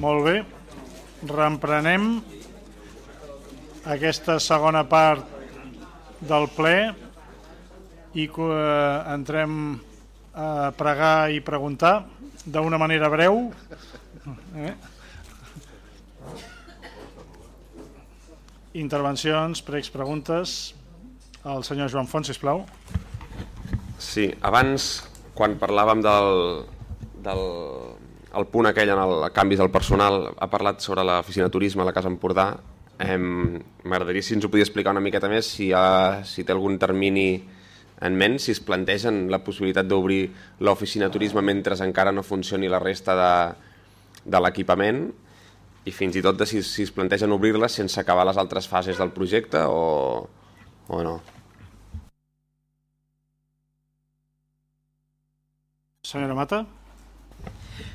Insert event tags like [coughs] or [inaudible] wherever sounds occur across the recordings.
Molt bé. Reemprenem aquesta segona part del ple i eh, entrem a pregar i preguntar d'una manera breu. Eh? Intervencions, pregs, preguntes. El senyor Joan Font, sisplau. Sí, abans, quan parlàvem del, del el punt aquell en el canvis del personal, ha parlat sobre l'oficina de turisme a la Casa Empordà. Eh, M'agradaria si ens ho podia explicar una miqueta més, si, ha, si té algun termini en ment, si es plantegen la possibilitat d'obrir l'oficina de turisme mentre encara no funcioni la resta de, de l'equipament i fins i tot de si, si es plantegen obrir-la sense acabar les altres fases del projecte o, o no. Senyora Mata.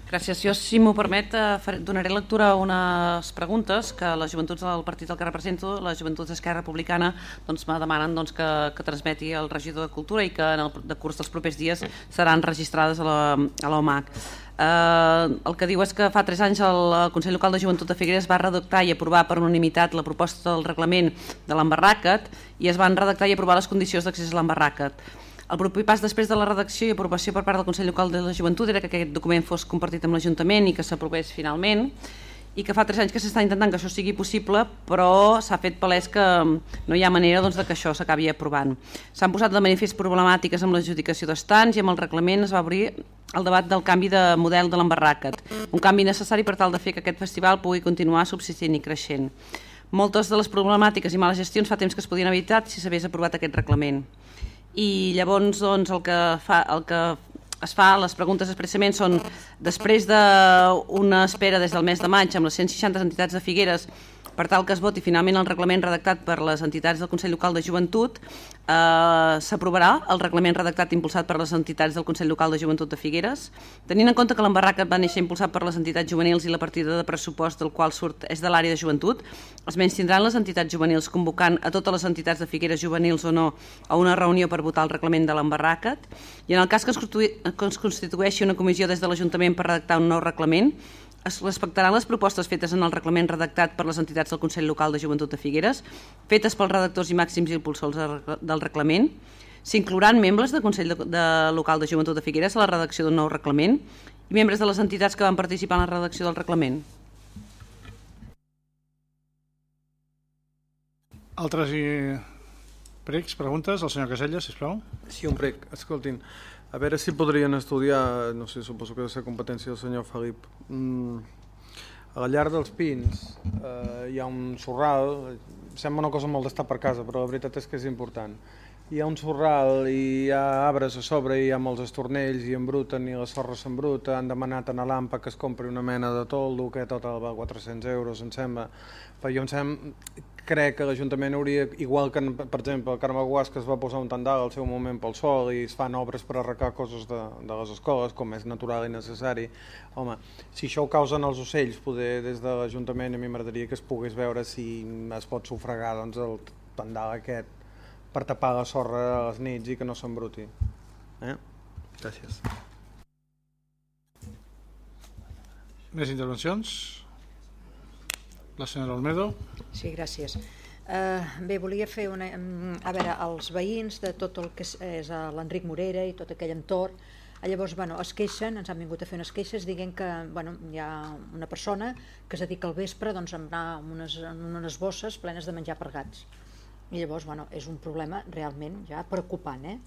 Gràcies. Jo, si m'ho permet, eh, donaré lectura a unes preguntes que les joventuts del partit del que represento, les joventuts d'Esquerra Republicana, doncs, me demanen doncs, que, que transmeti el regidor de Cultura i que en el decurs dels propers dies seran registrades a l'OMAC. Eh, el que diu és que fa 3 anys el Consell Local de Joventut de Figueres va redactar i aprovar per unanimitat la proposta del reglament de l'embarràquet i es van redactar i aprovar les condicions d'accés a l'embarràquet. El proper pas després de la redacció i aprovació per part del Consell Local de la Joventut era que aquest document fos compartit amb l'Ajuntament i que s'aprovés finalment i que fa tres anys que s'està intentant que això sigui possible, però s'ha fet palès que no hi ha manera doncs, de que això s'acabi aprovant. S'han posat de manifest problemàtiques amb l'adjudicació d'estants i amb el reglament es va obrir el debat del canvi de model de l'embarràquet, un canvi necessari per tal de fer que aquest festival pugui continuar subsistint i creixent. Moltes de les problemàtiques i males gestions fa temps que es podien evitar si s'hagués aprovat aquest reglament i llavors doncs, el, que fa, el que es fa, les preguntes expressament són després d'una espera des del mes de maig amb les 160 entitats de Figueres per tal que es voti finalment el reglament redactat per les entitats del Consell Local de Joventut, eh, s'aprovarà el reglament redactat impulsat per les entitats del Consell Local de Joventut de Figueres. Tenint en compte que l'embarraca va néixer impulsat per les entitats juvenils i la partida de pressupost del qual surt és de l'àrea de joventut, es menys tindran les entitats juvenils convocant a totes les entitats de Figueres juvenils o no a una reunió per votar el reglament de l'embarracat i en el cas que es constitueixi una comissió des de l'Ajuntament per redactar un nou reglament, es respectaran les propostes fetes en el reglament redactat per les entitats del Consell Local de Joventut de Figueres, fetes pels redactors i màxims impulsors del reglament, s'inclouran membres del Consell de, de Local de Joventut de Figueres a la redacció d'un nou reglament i membres de les entitats que van participar en la redacció del reglament. Altres i pregs, preguntes? El senyor Casella, sisplau. Sí, un prec. Escoltin, a veure si podrien estudiar, no sé, suposo que de ser competència del senyor Felip. Mm, a la llar dels Pins eh, hi ha un sorral, sembla una cosa molt d'estar per casa, però la veritat és que és important. Hi ha un sorral i hi ha arbres a sobre i hi ha molts estornells i embruten i la sorra s'embruta, han demanat a l'AMPA que es compri una mena de toldo que tot va 400 euros, em sembla. Però jo em sembla crec que l'Ajuntament hauria, igual que per exemple el Carme Guas que es va posar un tandal al seu moment pel sol i es fan obres per arrecar coses de, de les escoles com és natural i necessari. Home, si això ho causen els ocells poder des de l'Ajuntament a mi m'agradaria que es pogués veure si es pot sufragar doncs, el tandal aquest per tapar la sorra a les nits i que no s'embruti eh? gràcies més intervencions? La senyora Olmedo. Sí, gràcies. Uh, bé, volia fer una... A veure, els veïns de tot el que és l'Enric Morera i tot aquell entorn, llavors bueno, es queixen, ens han vingut a fer unes queixes dient que bueno, hi ha una persona que es dedica al vespre doncs, a anar amb unes, amb unes bosses plenes de menjar per gats. I llavors bueno, és un problema realment ja preocupant, eh?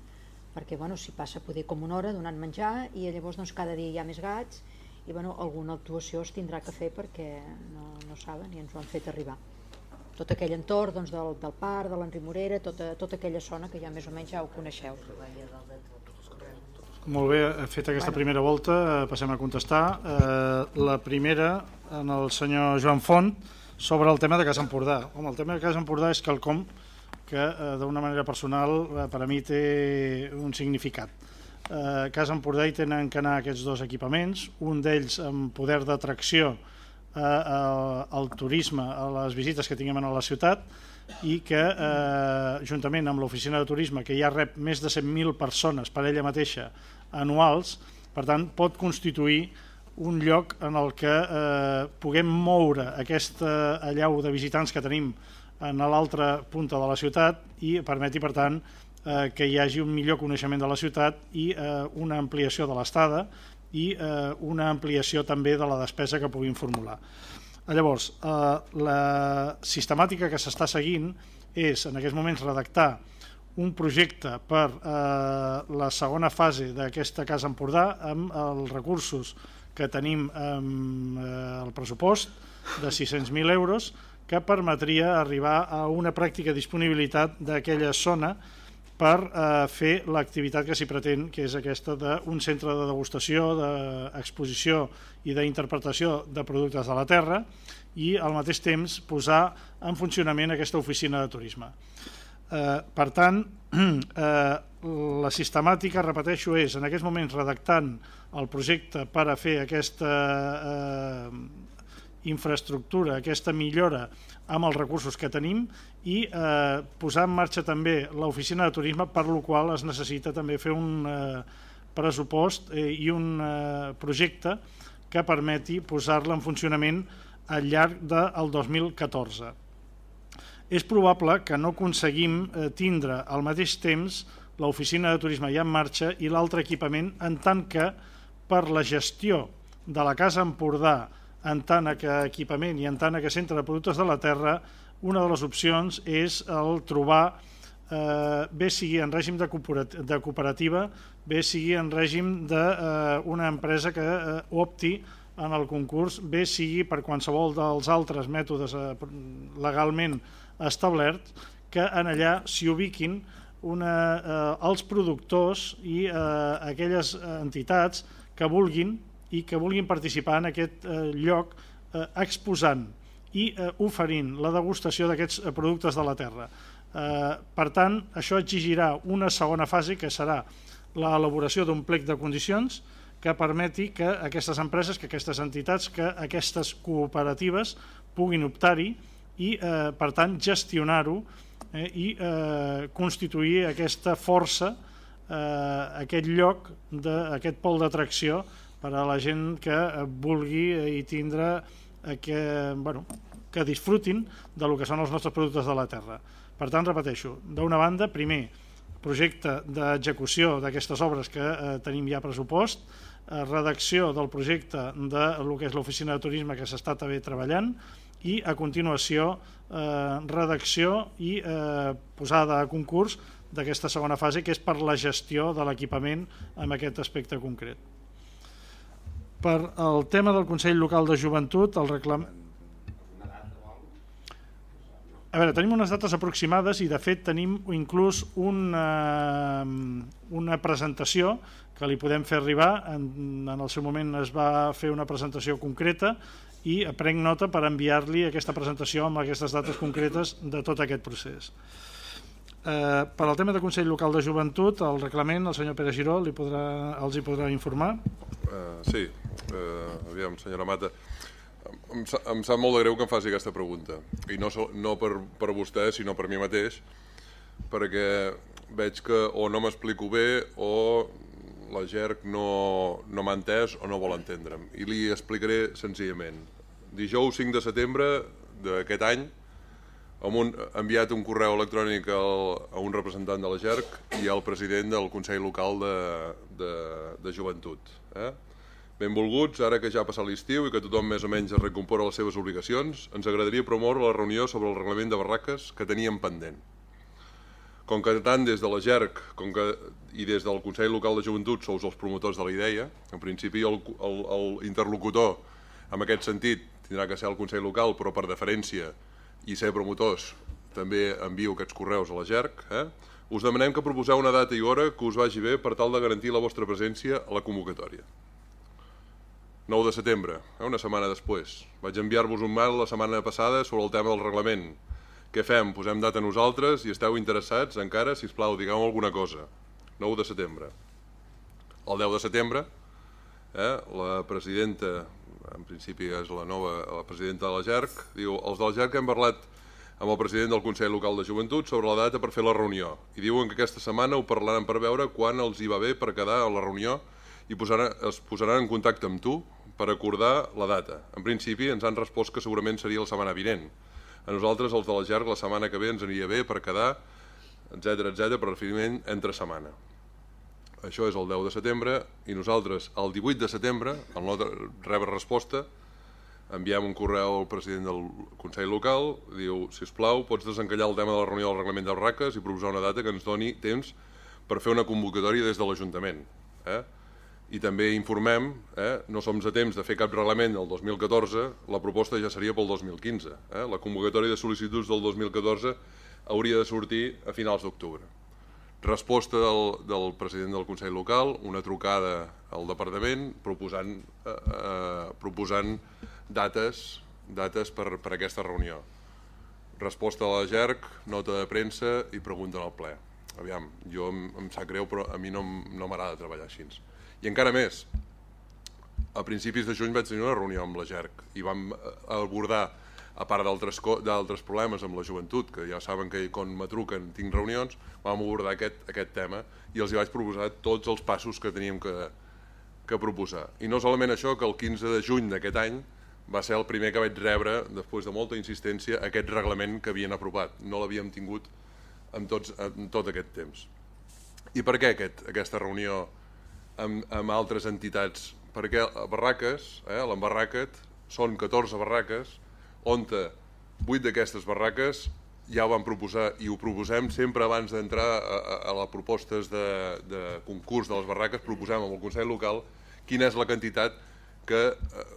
perquè bueno, si passa poder com una hora donant menjar i llavors doncs, cada dia hi ha més gats i bueno, alguna actuació es tindrà que fer perquè no, no saben i ens ho han fet arribar tot aquell entorn doncs, del, del parc, de l'Enric Morera, tota, tota aquella zona que ja més o menys ja ho coneixeu. Molt bé, fet aquesta bueno. primera volta, eh, passem a contestar. Eh, la primera, en el senyor Joan Font, sobre el tema de Casa Empordà. Home, el tema de Casa Empordà és quelcom que eh, d'una manera personal eh, per a mi té un significat. Eh, Casa Empordà hi tenen que anar aquests dos equipaments, un d'ells amb poder d'atracció eh, al turisme, a les visites que tinguem a la ciutat i que eh, juntament amb l'oficina de turisme que ja rep més de 100.000 persones per ella mateixa anuals, per tant pot constituir un lloc en el que eh, puguem moure aquesta allau de visitants que tenim en l'altra punta de la ciutat i permeti, per tant, eh, que hi hagi un millor coneixement de la ciutat i eh, una ampliació de l'estada i eh, una ampliació també de la despesa que puguin formular. Llavors, eh, la sistemàtica que s'està seguint és, en aquests moments, redactar un projecte per eh, la segona fase d'aquesta Casa Empordà amb els recursos que tenim amb eh, el pressupost de 600.000 euros que permetria arribar a una pràctica disponibilitat d'aquella zona per eh, fer l'activitat que s'hi pretén, que és aquesta d'un centre de degustació, d'exposició i d'interpretació de productes de la terra i al mateix temps posar en funcionament aquesta oficina de turisme. Eh, per tant, [clears throat] eh, la sistemàtica, repeteixo, és en aquests moments redactant el projecte per a fer aquesta eh, infraestructura, aquesta millora amb els recursos que tenim i eh, posar en marxa també l'oficina de turisme per lo qual es necessita també fer un eh, pressupost eh, i un eh, projecte que permeti posar-la en funcionament al llarg del 2014 és probable que no aconseguim eh, tindre al mateix temps l'oficina de turisme ja en marxa i l'altre equipament en tant que per la gestió de la Casa Empordà en tant que equipament i en tant que centre de productes de la terra una de les opcions és el trobar eh, bé sigui en règim de, de cooperativa, bé sigui en règim d'una eh, empresa que eh, opti en el concurs, bé sigui per qualsevol dels altres mètodes eh, legalment establert que en allà s'hi ubiquin una, eh, els productors i eh, aquelles entitats que vulguin i que vulguin participar en aquest eh, lloc eh, exposant i eh, oferint la degustació d'aquests eh, productes de la terra. Eh, per tant, això exigirà una segona fase que serà l'elaboració d'un plec de condicions que permeti que aquestes empreses, que aquestes entitats, que aquestes cooperatives puguin optar-hi i, eh, per tant, gestionar-ho eh, i eh, constituir aquesta força, eh, aquest lloc, de, aquest pol d'atracció per a la gent que vulgui i tindre eh, que, bueno, que disfrutin de lo que són els nostres productes de la terra. Per tant, repeteixo, d'una banda, primer, projecte d'execució d'aquestes obres que eh, tenim ja pressupost, eh, redacció del projecte de lo que és l'oficina de turisme que s'està també treballant, i a continuació eh, redacció i eh, posada a concurs d'aquesta segona fase que és per la gestió de l'equipament en aquest aspecte concret. Per el tema del Consell Local de Joventut, el reclam... A veure, tenim unes dates aproximades i de fet tenim inclús una, una presentació que li podem fer arribar, en, en el seu moment es va fer una presentació concreta i prenc nota per enviar-li aquesta presentació amb aquestes dates concretes de tot aquest procés. Eh, per al tema del Consell Local de Joventut, el reglament, el senyor Pere Giró li podrà, els hi podrà informar. Uh, sí, uh, aviam, senyora Mata, em, em sap molt de greu que em faci aquesta pregunta, i no, no per, per vostè, sinó per mi mateix, perquè veig que o no m'explico bé o la GERC no, no m'ha entès o no vol entendre'm. I li explicaré senzillament. Dijous 5 de setembre d'aquest any hem un, enviat un correu electrònic al, a un representant de la GERC i al president del Consell Local de, de, de Joventut. Eh? Benvolguts, ara que ja ha passat l'estiu i que tothom més o menys es recompora les seves obligacions, ens agradaria promoure la reunió sobre el reglament de barraques que teníem pendent. Com que tant des de la GERC com que, i des del Consell Local de Joventut sou els promotors de la idea, en principi el, el, el interlocutor en aquest sentit tindrà que ser el Consell Local, però per deferència i ser promotors també envio aquests correus a la GERC, eh? us demanem que proposeu una data i hora que us vagi bé per tal de garantir la vostra presència a la convocatòria. 9 de setembre, eh? una setmana després. Vaig enviar-vos un mail la setmana passada sobre el tema del reglament, què fem? Posem data nosaltres i esteu interessats encara? Si us plau, digueu alguna cosa. 9 de setembre. El 10 de setembre, eh, la presidenta, en principi és la nova la presidenta de la GERC, diu, els del GERC hem parlat amb el president del Consell Local de Joventut sobre la data per fer la reunió i diuen que aquesta setmana ho parlaran per veure quan els hi va bé per quedar a la reunió i posaran, es posaran en contacte amb tu per acordar la data. En principi ens han respost que segurament seria la setmana vinent. A nosaltres, els de la GERG, la setmana que ve ens aniria bé per quedar, etc etc per referiment entre setmana. Això és el 10 de setembre i nosaltres el 18 de setembre, al no rebre resposta, enviem un correu al president del Consell Local, diu, si us plau, pots desencallar el tema de la reunió del reglament dels raques i proposar una data que ens doni temps per fer una convocatòria des de l'Ajuntament. Eh? I també informem, eh, no som a temps de fer cap reglament del 2014, la proposta ja seria pel 2015. Eh? La convocatòria de sol·licituds del 2014 hauria de sortir a finals d'octubre. Resposta del, del president del Consell Local, una trucada al departament proposant, eh, eh, proposant dates, dates per, per aquesta reunió. Resposta a la GERC, nota de premsa i pregunta al ple. Aviam, jo em, em sap greu, però a mi no, no m'agrada treballar així. I encara més, a principis de juny vaig tenir una reunió amb la GERC i vam eh, abordar, a part d'altres problemes amb la joventut, que ja saben que quan me truquen tinc reunions, vam abordar aquest, aquest tema i els hi vaig proposar tots els passos que teníem que, que proposar. I no solament això, que el 15 de juny d'aquest any va ser el primer que vaig rebre, després de molta insistència, aquest reglament que havien aprovat. No l'havíem tingut en, tots, en tot aquest temps. I per què aquest, aquesta reunió amb, amb altres entitats? Perquè a Barraques, eh, l'Embarraquet, són 14 barraques, on 8 d'aquestes barraques ja ho vam proposar i ho proposem sempre abans d'entrar a, a, a les propostes de, de concurs de les barraques, proposem amb el Consell Local quina és la quantitat que eh,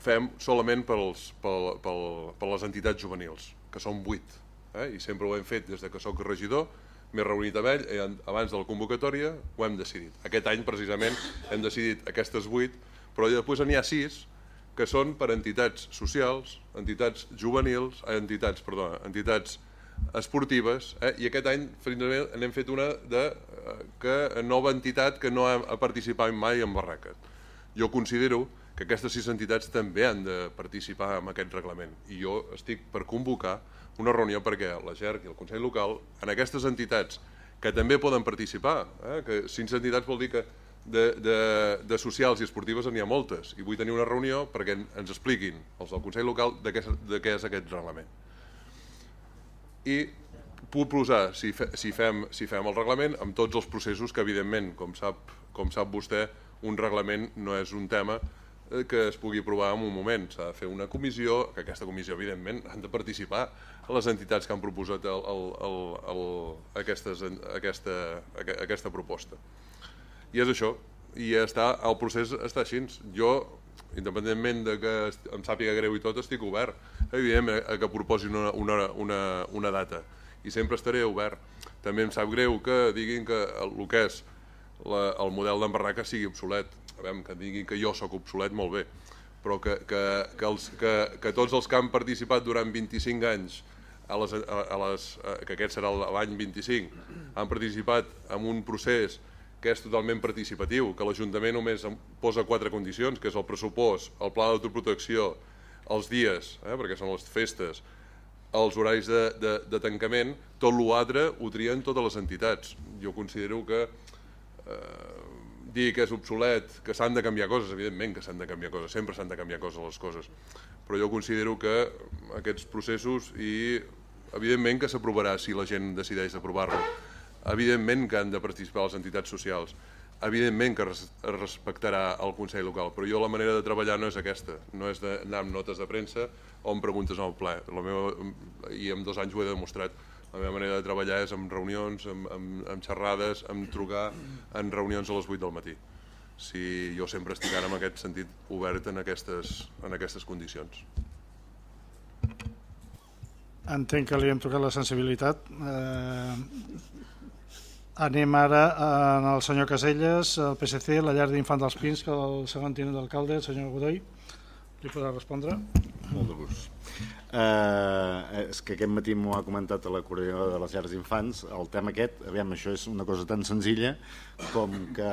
fem solament pels, pel, pel, per les entitats juvenils, que són 8. Eh? I sempre ho hem fet des de que sóc regidor, m'he reunit amb ell i abans de la convocatòria ho hem decidit. Aquest any, precisament, hem decidit aquestes 8, però després n'hi ha 6 que són per entitats socials, entitats juvenils, eh, entitats, perdó, entitats esportives, eh? i aquest any n'hem fet una de eh, que nova entitat que no ha, ha participat mai en barraques. Jo considero que aquestes sis entitats també han de participar en aquest reglament i jo estic per convocar una reunió perquè la GERC i el Consell Local en aquestes entitats que també poden participar, eh, que sis entitats vol dir que de, de, de socials i esportives n'hi ha moltes i vull tenir una reunió perquè ens expliquin els del Consell Local de què, de què és aquest reglament. I puc posar, si, fe, si, fem, si fem el reglament, amb tots els processos que evidentment, com sap, com sap vostè, un reglament no és un tema Eh, que es pugui aprovar en un moment. S'ha de fer una comissió, que aquesta comissió, evidentment, han de participar les entitats que han proposat el, el, el, el, aquestes, aquesta, aquesta proposta. I és això, i està, el procés està així. Jo, independentment de que em sàpiga greu i tot, estic obert, evidentment, a que proposin una, una, una, una data. I sempre estaré obert. També em sap greu que diguin que el, el que és la, el model d'embarraca sigui obsolet veure, que diguin que jo sóc obsolet, molt bé, però que, que, que, els, que, que tots els que han participat durant 25 anys, a les, a, a les, a, que aquest serà l'any 25, han participat en un procés que és totalment participatiu, que l'Ajuntament només posa quatre condicions, que és el pressupost, el pla d'autoprotecció, els dies, eh, perquè són les festes, els horaris de, de, de tancament, tot l'altre ho trien totes les entitats. Jo considero que eh, dir que és obsolet, que s'han de canviar coses, evidentment que s'han de canviar coses, sempre s'han de canviar coses les coses, però jo considero que aquests processos i evidentment que s'aprovarà si la gent decideix aprovar-lo, evidentment que han de participar les entitats socials, evidentment que es respectarà el Consell Local, però jo la manera de treballar no és aquesta, no és d'anar amb notes de premsa o amb preguntes al ple, la meva, i en dos anys ho he demostrat, la meva manera de treballar és amb reunions, amb, amb, amb xerrades, amb trucar en reunions a les 8 del matí. Si jo sempre estic ara en aquest sentit obert en aquestes, en aquestes condicions. Entenc que li hem trucat la sensibilitat. Eh, anem ara al senyor Caselles, el PSC, la llar d'infant dels Pins, que el segon tinent d'alcalde, el senyor Godoy, li podrà respondre. Molt de gust. Eh, és que aquest matí m'ho ha comentat a la coordinadora de les llars d'infants el tema aquest, aviam, això és una cosa tan senzilla com que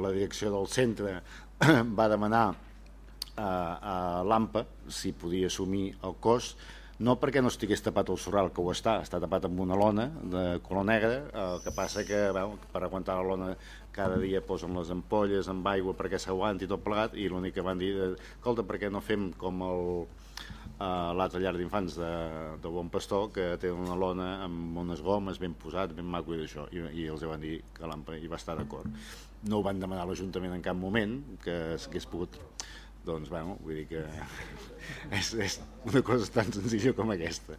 la direcció del centre [coughs] va demanar a, a l'AMPA si podia assumir el cost no perquè no estigués tapat el sorral, que ho està, està tapat amb una lona de color negre, el que passa que bueno, per aguantar la lona cada dia posen les ampolles amb aigua perquè s'aguanti tot plegat i l'únic que van dir, escolta, per què no fem com el, uh, l'altre llar d'infants de, de Bon Pastor que té una lona amb unes gomes ben posat, ben maco i d'això. I, i els van dir que l'AMPA hi va estar d'acord. No ho van demanar l'Ajuntament en cap moment que s'hagués pogut doncs, bueno, vull dir que [laughs] és, és una cosa tan senzilla com aquesta.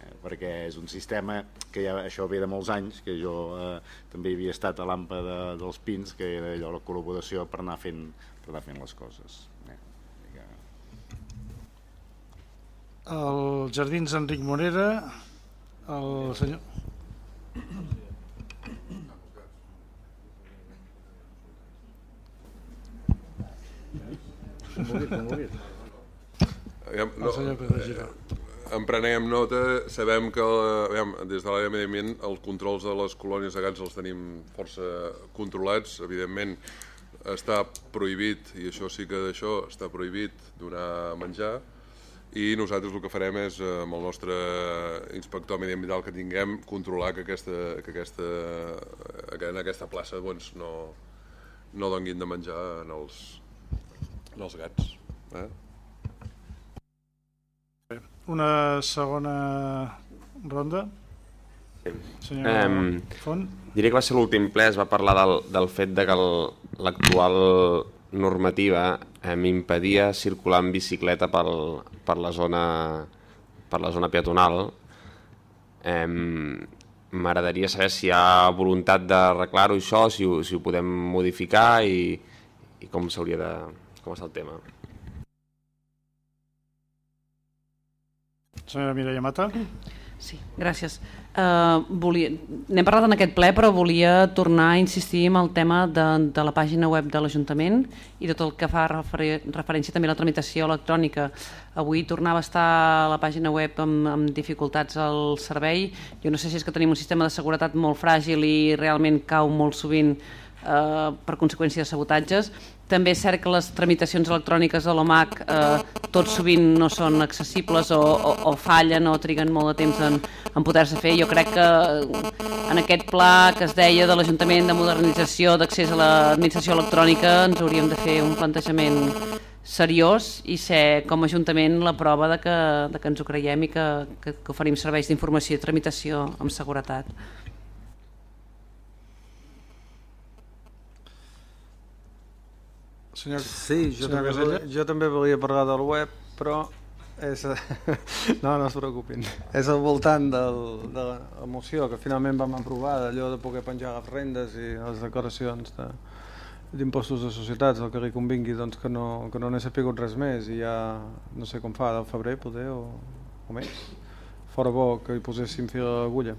Eh, perquè és un sistema que ja això ve de molts anys, que jo eh, també havia estat a l'AMPA de, dels Pins, que era allò la col·laboració per anar fent, per anar fent les coses. Eh, que... Els Jardins Enric Morera, el senyor... Aviam, El senyor Pedro Giró. en prenem nota, sabem que aviam, des de l'àrea de Medi Ambient els controls de les colònies de gats els tenim força controlats, evidentment està prohibit, i això sí que d'això està prohibit donar menjar, i nosaltres el que farem és, eh, amb el nostre inspector mediambiental que tinguem, controlar que, aquesta, que, aquesta, que en aquesta plaça doncs, no, no donguin de menjar en els, en els gats. Eh? Una segona ronda. Senyor Em, Font. Diré que va ser l'últim ple, es va parlar del, del fet de que l'actual normativa em impedia circular en bicicleta pel, per, la zona, per la zona peatonal. Em, M'agradaria saber si hi ha voluntat d'arreglar-ho això, si ho, si ho podem modificar i, i com s'hauria de... com està el tema. Senyora Mireia Mata. Sí, gràcies. Uh, volia, n'hem parlat en aquest ple, però volia tornar a insistir en el tema de, de la pàgina web de l'Ajuntament i de tot el que fa refer, referència també a la tramitació electrònica. Avui tornava a estar a la pàgina web amb, amb dificultats al servei. Jo no sé si és que tenim un sistema de seguretat molt fràgil i realment cau molt sovint eh, per conseqüència de sabotatges. També és cert que les tramitacions electròniques de l'OMAC eh, tot sovint no són accessibles o, o, o fallen o triguen molt de temps en, en poder-se fer. Jo crec que eh, en aquest pla que es deia de l'Ajuntament de modernització d'accés a l'administració electrònica ens hauríem de fer un plantejament seriós i ser com a Ajuntament la prova de que, de que ens ho creiem i que, que, que oferim serveis d'informació i tramitació amb seguretat. Senyor, Sí, jo senyor també, Casella. volia, jo també volia parlar del web, però és, [laughs] no, no es preocupin. És al voltant del, de la moció que finalment vam aprovar, d'allò de poder penjar les rendes i les declaracions de, d'impostos de societats, el que li convingui doncs, que no, que no n'he sapigut res més i ja no sé com fa, del febrer poder o, o més. Fora bo que hi poséssim fil a l'agulla.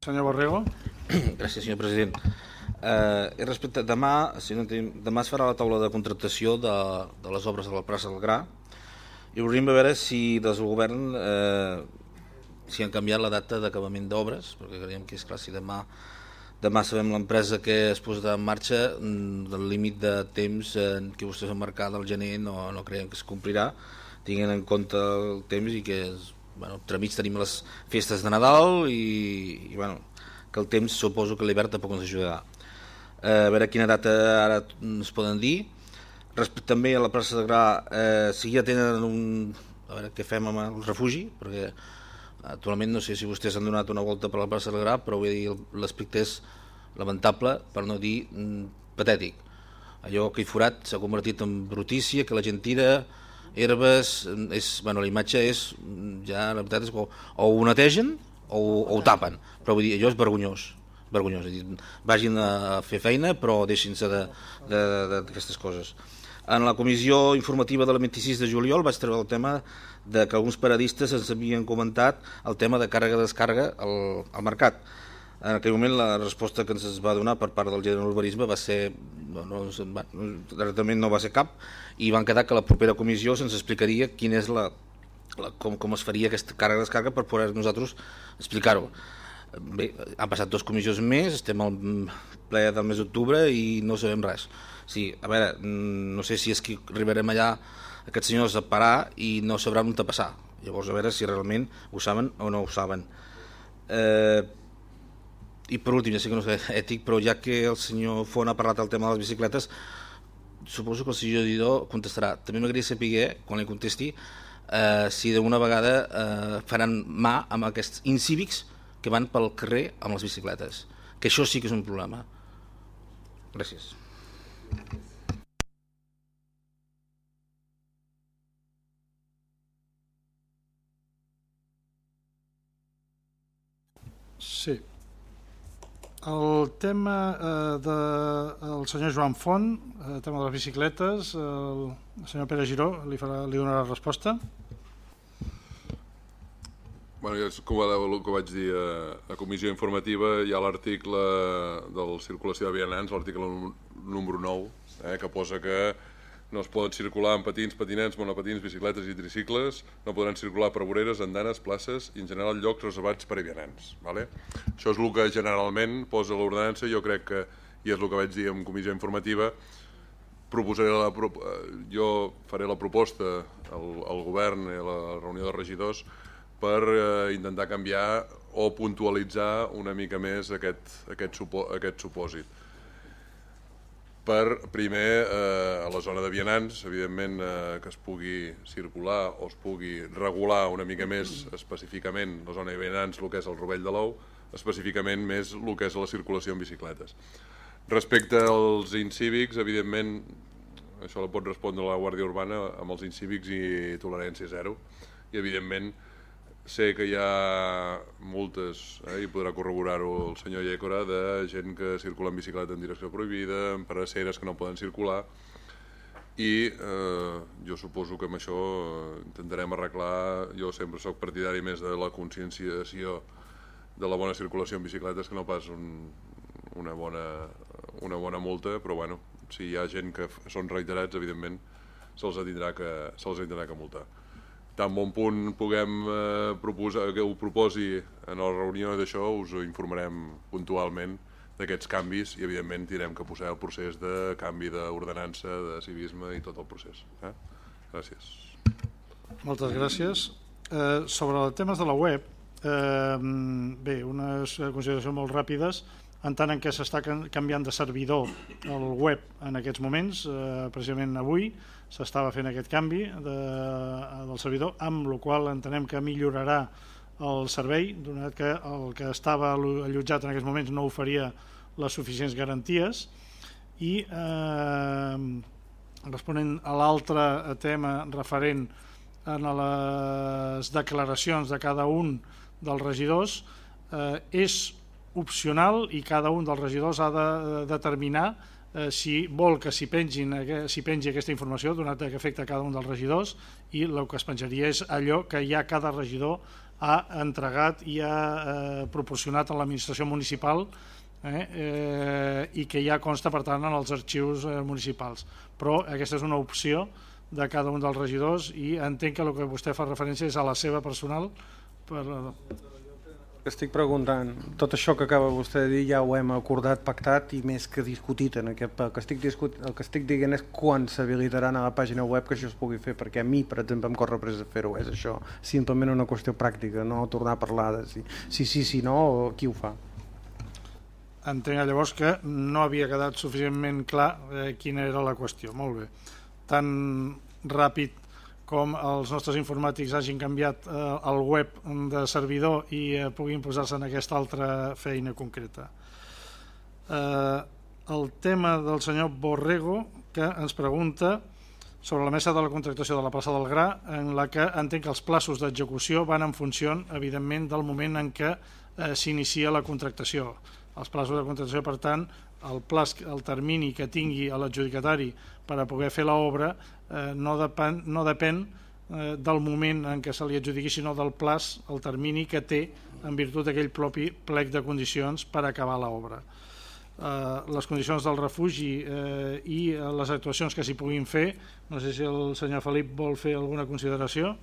Senyor Borrego. [clears throat] Gràcies, senyor president. Eh, respecte, demà, si no tenim, demà es farà la taula de contractació de, de les obres de la plaça del Gra i hauríem de veure si des del govern eh, si han canviat la data d'acabament d'obres, perquè creiem que és clar, si demà demà sabem l'empresa que es posarà en marxa, mm, el límit de temps eh, que vostès han marcat del gener no, no creiem que es complirà, tinguent en compte el temps i que és, bueno, entremig tenim les festes de Nadal i, i bueno, que el temps suposo que l'hivern tampoc ens ajudarà. Eh, a veure quina data ara ens poden dir. Respecte també a la plaça de Gra, eh, si ja tenen un... A veure què fem amb el refugi, perquè actualment no sé si vostès han donat una volta per la plaça de Gra, però vull dir, l'aspecte és lamentable, per no dir mm, patètic. Allò que hi forat s'ha convertit en brutícia, que la gent tira, herbes, és, bueno, la imatge és, mm, ja la veritat és que o, ho netegen o, o ho tapen, però vull dir, allò és vergonyós, vergonyós, és dir, vagin a fer feina però deixin-se d'aquestes coses. En la comissió informativa de la 26 de juliol vaig treure el tema de que alguns paradistes ens havien comentat el tema de càrrega-descàrrega al, al mercat. En aquell moment la resposta que ens es va donar per part del gerent d'urbanisme va ser, no, no, no va ser cap, i van quedar que la propera comissió se'ns explicaria quina és la, la, com, com es faria aquesta càrrega-descàrrega per poder nosaltres explicar-ho. Bé, han passat dues comissions més, estem al ple del mes d'octubre i no sabem res. Sí, a veure, mm, no sé si és que arribarem allà aquests senyors a parar i no sabran on passar. Llavors, a veure si realment ho saben o no ho saben. Eh, I per últim, ja sé que no és ètic, però ja que el senyor Font ha parlat del tema de les bicicletes, suposo que el senyor Didó contestarà. També m'agradaria saber, quan li contesti, eh, si d'una vegada eh, faran mà amb aquests incívics que van pel carrer amb les bicicletes. Que això sí que és un problema. Gràcies. Sí. El tema eh, del senyor Joan Font, el tema de les bicicletes, el, el senyor Pere Giró li, farà, li donarà resposta. Bueno, ja, com, com vaig dir a, a comissió informativa, hi ha l'article de la circulació de vianants, l'article número 9, eh, que posa que no es poden circular amb patins, patinets, monopatins, bicicletes i tricicles, no podran circular per voreres, andanes, places i en general llocs reservats per a vianants. Vale? Això és el que generalment posa l'ordenança, jo crec que, i és el que vaig dir en comissió informativa, proposaré la, jo faré la proposta al, al govern i a la reunió de regidors per eh, intentar canviar o puntualitzar una mica més aquest, aquest, supo, aquest supòsit per primer eh, a la zona de vianants, evidentment eh, que es pugui circular o es pugui regular una mica més específicament la zona de vianants, el que és el rovell de l'ou, específicament més el que és la circulació en bicicletes. Respecte als incívics, evidentment, això la pot respondre la Guàrdia Urbana amb els incívics i tolerància zero, i evidentment sé que hi ha multes, eh, i podrà corroborar-ho el senyor Llécora, de gent que circula en bicicleta en direcció prohibida, en paraceres que no poden circular, i eh, jo suposo que amb això intentarem arreglar, jo sempre sóc partidari més de la conscienciació de la bona circulació en bicicletes que no pas un, una, bona, una bona multa, però bueno, si hi ha gent que són reiterats, evidentment se'ls tindrà que, se tindrà que multar tan bon punt puguem eh, proposar, que ho proposi en la reunió d'això, us informarem puntualment d'aquests canvis i evidentment tindrem que posar el procés de canvi d'ordenança, de civisme i tot el procés. Eh? Gràcies. Moltes gràcies. Eh, sobre els temes de la web, eh, bé, unes consideracions molt ràpides, en tant en què s'està canviant de servidor el web en aquests moments, eh, precisament avui, s'estava fent aquest canvi de, del servidor, amb el qual entenem que millorarà el servei, donat que el que estava allotjat en aquests moments no oferia les suficients garanties. I eh, responent a l'altre tema referent a les declaracions de cada un dels regidors eh, és opcional i cada un dels regidors ha de determinar eh, si vol que s'hi si pengi aquesta informació donat que afecta cada un dels regidors i el que es penjaria és allò que ja cada regidor ha entregat i ha eh, proporcionat a l'administració municipal eh, eh, i que ja consta per tant en els arxius eh, municipals. Però aquesta és una opció de cada un dels regidors i entenc que el que vostè fa referència és a la seva personal per, estic preguntant, tot això que acaba vostè de dir ja ho hem acordat, pactat i més que discutit en aquest el que estic, discut, el que estic dient és quan s'habilitaran a la pàgina web que això es pugui fer, perquè a mi, per exemple, em corre presa fer-ho, és això, simplement una qüestió pràctica, no tornar a parlar de si sí, sí, sí, no, o qui ho fa. Entenc llavors que no havia quedat suficientment clar eh, quina era la qüestió. Molt bé. Tan ràpid com els nostres informàtics hagin canviat eh, el web de servidor i eh, puguin posar-se en aquesta altra feina concreta. Eh, el tema del senyor Borrego, que ens pregunta sobre la mesa de la contractació de la plaça del Gra, en la que entenc que els plaços d'execució van en funció, evidentment, del moment en què eh, s'inicia la contractació. Els plaços de contractació, per tant, el, pla, el termini que tingui l'adjudicatari per a poder fer l'obra eh, no depèn, no depèn eh, del moment en què se li adjudiqui, sinó del plaç, el termini que té en virtut d'aquell propi plec de condicions per acabar l'obra. Eh, les condicions del refugi eh, i les actuacions que s'hi puguin fer, no sé si el senyor Felip vol fer alguna consideració.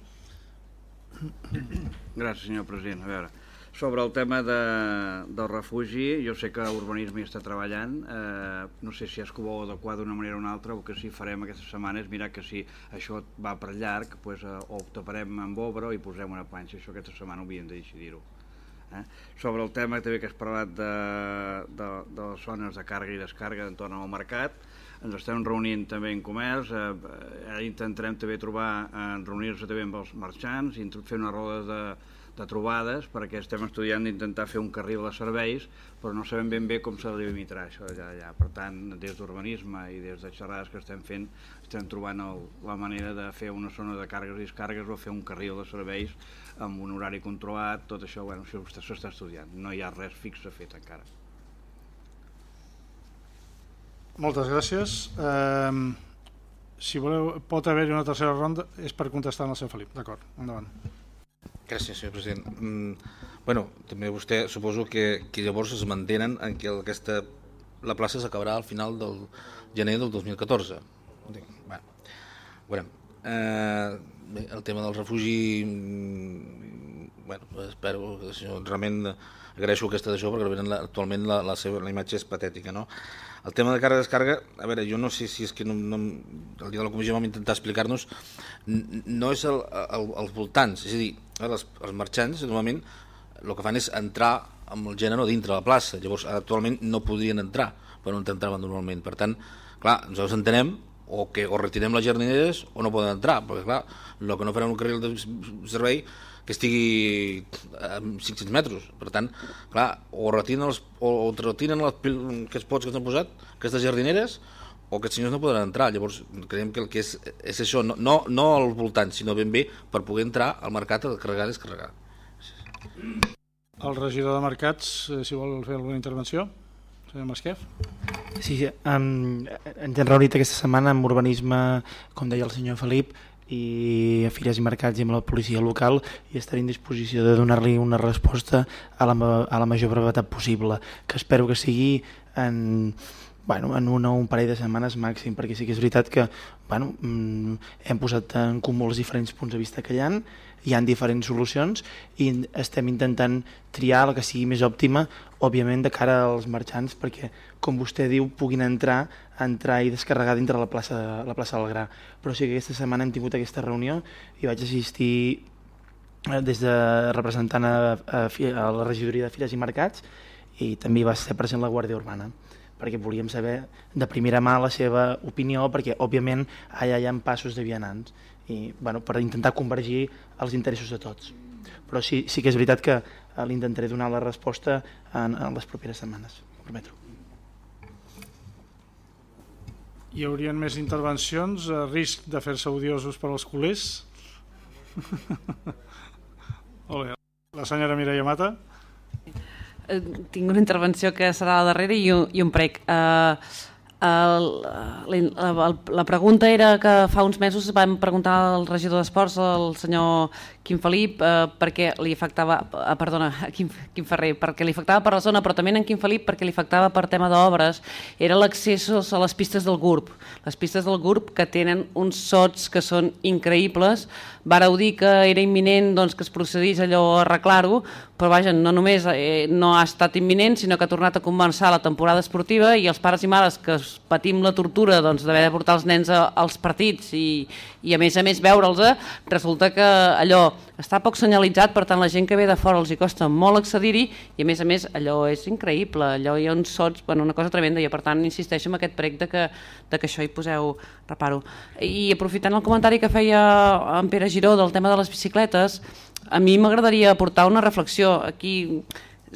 Gràcies, senyor president. A veure, sobre el tema de, del refugi, jo sé que urbanisme està treballant, eh, no sé si és que ho vol adequar d'una manera o una altra, o que si farem aquestes setmanes, mirar que si això va per llarg, pues, eh, o taparem amb obra o hi posem una planxa, això aquesta setmana ho havíem de decidir-ho. Eh? Sobre el tema també que has parlat de, de, de les zones de càrrega i descàrrega entorn al mercat, ens estem reunint també en comerç, eh, intentarem també trobar, eh, reunir-nos també amb els marxants, i fer una roda de, de trobades, perquè estem estudiant d'intentar fer un carril de serveis, però no sabem ben bé com s'ha de limitar això allà, allà. Per tant, des d'urbanisme i des de xerrades que estem fent, estem trobant el, la manera de fer una zona de càrregues i descàrregues o fer un carril de serveis amb un horari controlat, tot això, bueno, s'està estudiant, no hi ha res fix fet encara. Moltes gràcies. Eh, si voleu, pot haver-hi una tercera ronda, és per contestar al seu Felip. D'acord, endavant. Gràcies, senyor president. Mm, bueno, també vostè suposo que, que llavors es mantenen en que aquesta, la plaça s'acabarà al final del gener del 2014. Bueno, veurem. Eh, bé, el tema del refugi mm, bueno, espero que senyor, realment agraeixo aquesta d'això perquè actualment la, la, seva, la imatge és patètica no? El tema de càrrega descàrrega, a veure, jo no sé si és que no, no, el dia de la comissió vam intentar explicar-nos, no és el, el, els voltants, és a dir, els, els marxants normalment el que fan és entrar amb el gènere dintre la plaça, llavors actualment no podrien entrar per on entraven normalment, per tant, clar, nosaltres entenem o que o retirem les jardineres o no poden entrar, perquè clar, el que no farem un carril de servei que estigui a 500 metres. Per tant, clar, o retiren, els, o, o retiren les, aquests pots que s'han posat, aquestes jardineres, o aquests senyors no podran entrar. Llavors, creiem que el que és, és això, no, no, no al voltant, sinó ben bé per poder entrar al mercat a carregar i descarregar. El regidor de Mercats, eh, si vol fer alguna intervenció. Senyor Masquef. Sí, um, ens hem reunit aquesta setmana amb urbanisme, com deia el senyor Felip, i a Fires i Mercats i amb la policia local i estaré en disposició de donar-li una resposta a la, a la major brevetat possible, que espero que sigui en, bueno, en una un parell de setmanes màxim, perquè sí que és veritat que bueno, mm, hem posat en comú els diferents punts de vista que hi ha, hi ha diferents solucions i estem intentant triar la que sigui més òptima, òbviament de cara als marxants, perquè, com vostè diu, puguin entrar entrar i descarregar dintre la plaça, la plaça del Gra. Però sí que aquesta setmana hem tingut aquesta reunió i vaig assistir eh, des de representant a, a, a la regidoria de Fires i Mercats i també va ser present la Guàrdia Urbana perquè volíem saber de primera mà la seva opinió, perquè òbviament allà hi ha passos de vianants i, bueno, per intentar convergir els interessos de tots. Però sí, sí que és veritat que eh, li intentaré donar la resposta en, en les properes setmanes, prometo. Hi haurien més intervencions a risc de fer-se odiosos per als culers? [laughs] La senyora Mireia Mata. Eh, tinc una intervenció que serà la darrera i un, i un prec. Uh, el, la, la, la pregunta era que fa uns mesos vam preguntar al regidor d'Esports, el senyor Quim Felip, eh, perquè li afectava, eh, perdona, Quim, Quim Ferrer, perquè li afectava per la zona, però també en Quim Felip perquè li afectava per tema d'obres, era l'accés a les pistes del GURB. Les pistes del GURB que tenen uns sots que són increïbles, vareu dir que era imminent doncs, que es procedís allò a arreglar-ho, però vaja, no només eh, no ha estat imminent, sinó que ha tornat a començar la temporada esportiva i els pares i mares que patim la tortura doncs, d'haver doncs, de portar els nens a, als partits i, i a més a més veure'ls, eh, resulta que allò està poc senyalitzat, per tant la gent que ve de fora els hi costa molt accedir-hi i a més a més allò és increïble, allò hi ha uns sots, bueno, una cosa tremenda i per tant insisteixo en aquest prec de que, de que això hi poseu reparo. I aprofitant el comentari que feia en Pere Giró del tema de les bicicletes, a mi m'agradaria aportar una reflexió. Aquí,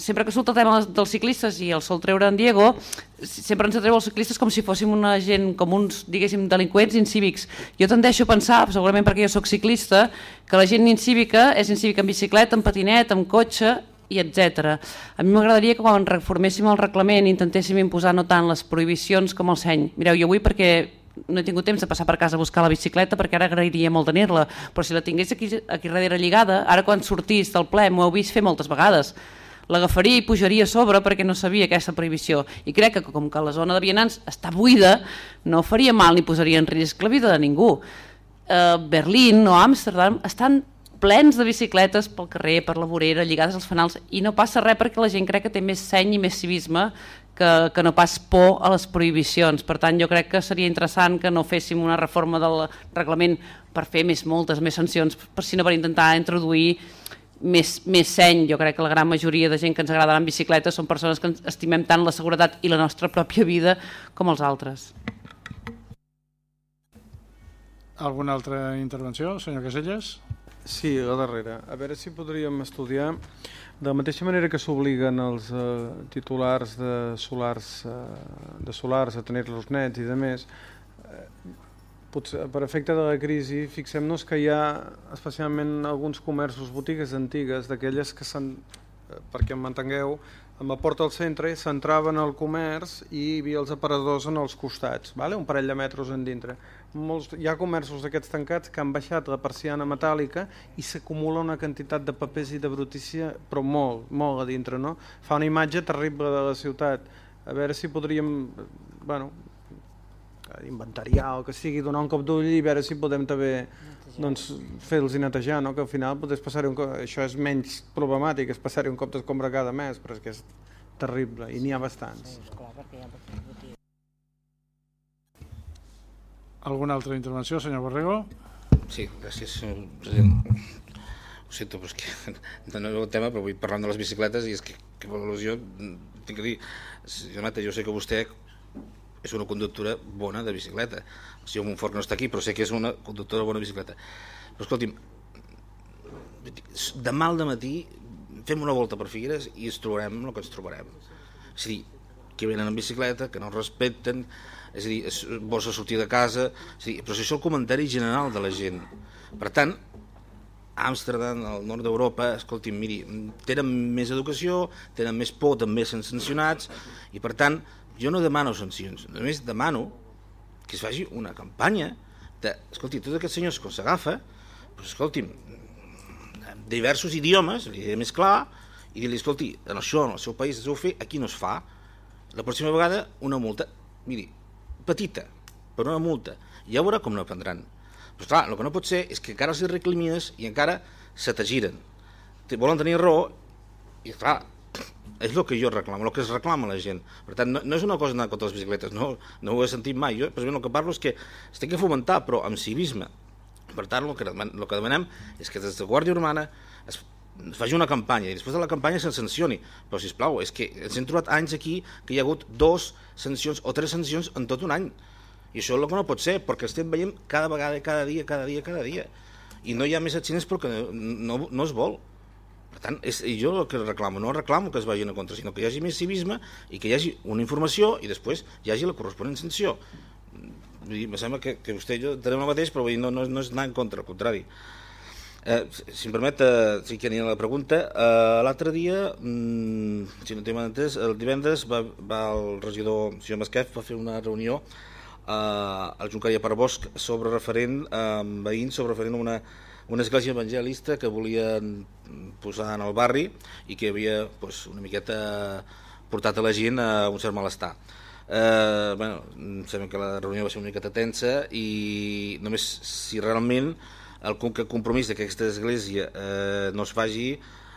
sempre que surt el tema dels ciclistes i el sol treure en Diego, sempre ens atreu els ciclistes com si fóssim una gent, com uns, diguéssim, delinqüents incívics. Jo tendeixo a pensar, segurament perquè jo sóc ciclista, que la gent incívica és incívica en bicicleta, en patinet, en cotxe, i etc. A mi m'agradaria que quan reforméssim el reglament intentéssim imposar no tant les prohibicions com el seny. Mireu, jo avui perquè no he tingut temps de passar per casa a buscar la bicicleta perquè ara agrairia molt tenir-la, però si la tingués aquí, aquí darrere lligada, ara quan sortís del ple m'ho heu vist fer moltes vegades, l'agafaria i pujaria a sobre perquè no sabia aquesta prohibició i crec que com que la zona de vianants està buida no faria mal ni posaria en risc la vida de ningú uh, Berlín o Amsterdam estan plens de bicicletes pel carrer, per la vorera, lligades als fanals, i no passa res perquè la gent crec que té més seny i més civisme que, que no pas por a les prohibicions. Per tant, jo crec que seria interessant que no féssim una reforma del reglament per fer més moltes, més sancions, per, sinó per intentar introduir més, més seny. Jo crec que la gran majoria de gent que ens agrada anar en bicicleta són persones que estimem tant la seguretat i la nostra pròpia vida com els altres. Alguna altra intervenció, senyor Caselles? Sí, la darrera. A veure si podríem estudiar de la mateixa manera que s'obliguen els eh, titulars de solars, eh, de solars a tenir-los nets i de més, potser per efecte de la crisi, fixem-nos que hi ha especialment alguns comerços, botigues antigues, d'aquelles que s'han, eh, perquè em mantengueu, amb la porta al centre s'entraven al comerç i hi havia els aparadors en els costats, vale? un parell de metres en dintre. Molts, hi ha comerços d'aquests tancats que han baixat la persiana metàl·lica i s'acumula una quantitat de papers i de brutícia, però molt, molt a dintre. No? Fa una imatge terrible de la ciutat. A veure si podríem bueno, inventariar o que sigui, donar un cop d'ull i veure si podem també doncs, fer-los netejar, no? que al final potser passar un cop, això és menys problemàtic, és passar-hi un cop d'escombra cada mes, però és que és terrible i n'hi ha bastants. Sí, esclar, perquè hi ha Alguna altra intervenció, senyor Borrego? Sí, gràcies, senyor president. Ho sento, però és que [laughs] no és el tema, però vull parlar de les bicicletes i és que, que per al·lusió tinc que dir, Jonata, jo sé que vostè és una conductora bona de bicicleta. El senyor Montfort no està aquí, però sé que és una conductora bona de bicicleta. Però escolti'm, demà al matí fem una volta per Figueres i ens trobarem el que ens trobarem. És a dir, que venen en bicicleta, que no respecten, és a dir, vols sortir de casa, és dir, però això és el comentari general de la gent. Per tant, Amsterdam, al nord d'Europa, escolti'm, miri, tenen més educació, tenen més por, també són sancionats, i per tant, jo no demano sancions, només demano que es faci una campanya de, escolti, tots aquests senyors que s'agafa, pues, escolti'm, diversos idiomes, li diré més clar, i dir-li, escolti, en això, en el seu país es deu fer, aquí no es fa. La pròxima vegada, una multa, miri, petita, però una multa. Ja veurà com no prendran. Però clar, el que no pot ser és que encara els reclamines i encara se t'agiren. Volen tenir raó i clar, és el que jo reclamo, el que es reclama la gent. Per tant, no, no és una cosa anar contra les bicicletes, no, no ho he sentit mai. Jo, precisament, el que parlo és que té que fomentar, però amb civisme. Per tant, el que, el que demanem és que des de Guàrdia Urbana es, es faci una campanya i després de la campanya se'n sancioni. Però, si plau, és que ens hem trobat anys aquí que hi ha hagut dos sancions o tres sancions en tot un any. I això és el que no pot ser, perquè estem veient cada vegada, cada dia, cada dia, cada dia. I no hi ha més accidents perquè no, no, no es vol. Per tant, és, jo el que reclamo, no reclamo que es vagin a contra, sinó que hi hagi més civisme i que hi hagi una informació i després hi hagi la corresponent sanció. Dir, em sembla que, que vostè i jo tenim el mateix, però no, no, no és anar en contra, al contrari. Eh, si em permet, eh, sí que anirà la pregunta. Eh, L'altre dia, mm, si no tinc entès, el divendres va, va el regidor, el senyor Masquef, va fer una reunió eh, al Junqueria per Bosch sobre referent, eh, veïns, sobre referent a una, una església evangelista que volien posar en el barri i que havia pues, una miqueta portat a la gent a un cert malestar. Eh, bueno, sabem que la reunió va ser una miqueta tensa i només si realment el compromís d'aquesta església eh, no es faci